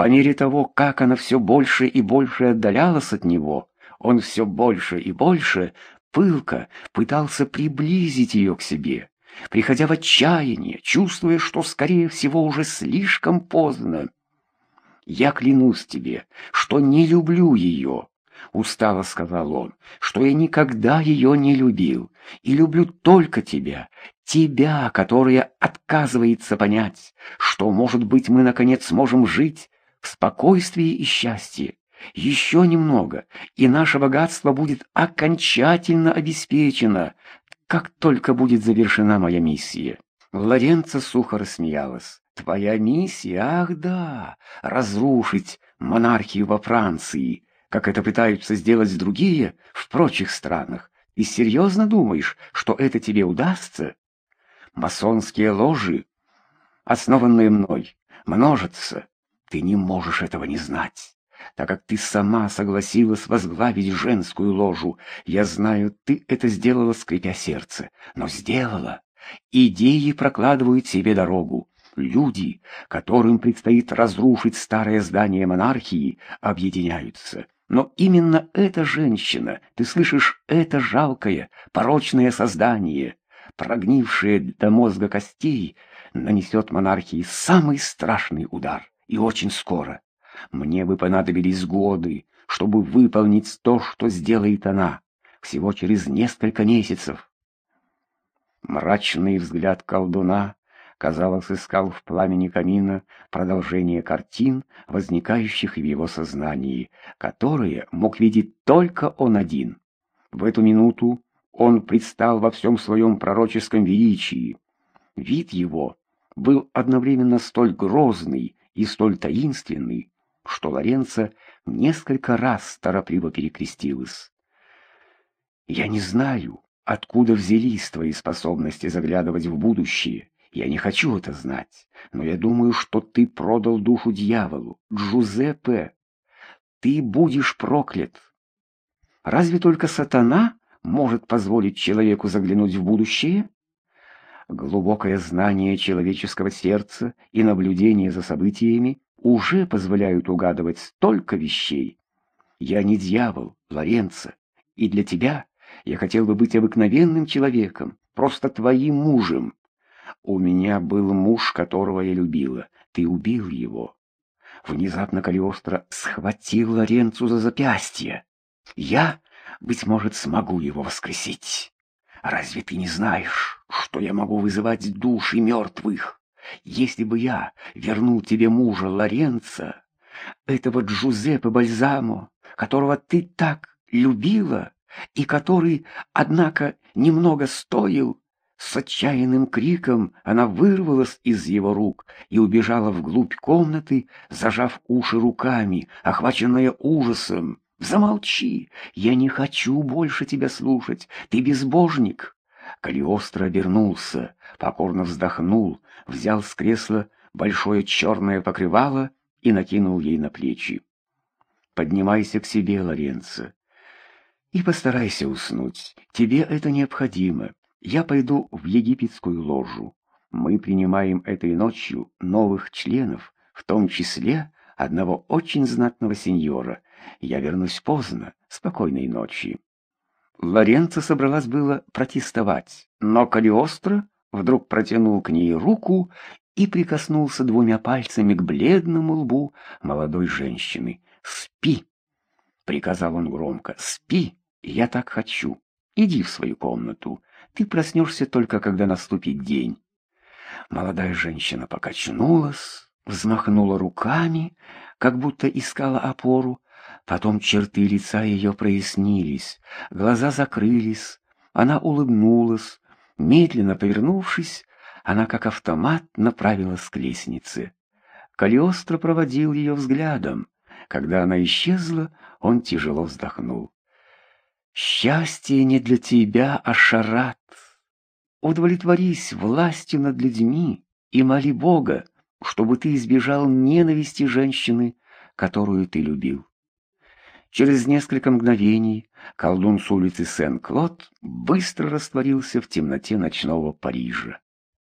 По мере того, как она все больше и больше отдалялась от него, он все больше и больше пылко пытался приблизить ее к себе, приходя в отчаяние, чувствуя, что, скорее всего, уже слишком поздно. «Я клянусь тебе, что не люблю ее», — устало сказал он, — «что я никогда ее не любил и люблю только тебя, тебя, которая отказывается понять, что, может быть, мы, наконец, сможем жить в спокойствии и счастье. Еще немного, и наше богатство будет окончательно обеспечено, как только будет завершена моя миссия». Лоренцо сухо рассмеялась. «Твоя миссия, ах да, разрушить монархию во Франции, как это пытаются сделать другие в прочих странах. И серьезно думаешь, что это тебе удастся? Масонские ложи, основанные мной, множатся. Ты не можешь этого не знать. Так как ты сама согласилась возглавить женскую ложу, я знаю, ты это сделала, скрипя сердце, но сделала. Идеи прокладывают себе дорогу. Люди, которым предстоит разрушить старое здание монархии, объединяются. Но именно эта женщина, ты слышишь, это жалкое, порочное создание, прогнившее до мозга костей, нанесет монархии самый страшный удар, и очень скоро. Мне бы понадобились годы, чтобы выполнить то, что сделает она, всего через несколько месяцев. Мрачный взгляд колдуна казалось, искал в пламени камина продолжение картин, возникающих в его сознании, которые мог видеть только он один. В эту минуту он предстал во всем своем пророческом величии. Вид его был одновременно столь грозный и столь таинственный, что Лоренцо несколько раз торопливо перекрестилась. «Я не знаю, откуда взялись твои способности заглядывать в будущее», я не хочу это знать, но я думаю, что ты продал душу дьяволу, Джузеппе. Ты будешь проклят. Разве только сатана может позволить человеку заглянуть в будущее? Глубокое знание человеческого сердца и наблюдение за событиями уже позволяют угадывать столько вещей. Я не дьявол, Лоренцо, и для тебя я хотел бы быть обыкновенным человеком, просто твоим мужем. У меня был муж, которого я любила. Ты убил его. Внезапно Калиостро схватил Лоренцу за запястье. Я, быть может, смогу его воскресить. Разве ты не знаешь, что я могу вызывать души мертвых? Если бы я вернул тебе мужа Лоренца, этого Джузеппе Бальзамо, которого ты так любила и который, однако, немного стоил, с отчаянным криком она вырвалась из его рук и убежала вглубь комнаты, зажав уши руками, охваченная ужасом. «Замолчи! Я не хочу больше тебя слушать! Ты безбожник!» Калиостро обернулся, покорно вздохнул, взял с кресла большое черное покрывало и накинул ей на плечи. «Поднимайся к себе, Лоренцо, и постарайся уснуть. Тебе это необходимо. Я пойду в египетскую ложу. Мы принимаем этой ночью новых членов, в том числе одного очень знатного сеньора. Я вернусь поздно. Спокойной ночи. Лоренцо собралась было протестовать, но Калиостро вдруг протянул к ней руку и прикоснулся двумя пальцами к бледному лбу молодой женщины. «Спи!» — приказал он громко. «Спи! Я так хочу. Иди в свою комнату. Ты проснешься только, когда наступит день. Молодая женщина покачнулась, взмахнула руками, как будто искала опору. Потом черты лица ее прояснились, глаза закрылись, она улыбнулась. Медленно повернувшись, она как автомат направилась к лестнице. Калиостро проводил ее взглядом. Когда она исчезла, он тяжело вздохнул. Счастье не для тебя, а шарат. Удовлетворись властью над людьми и моли Бога, чтобы ты избежал ненависти женщины, которую ты любил. Через несколько мгновений колдун с улицы Сен-Клод быстро растворился в темноте ночного Парижа.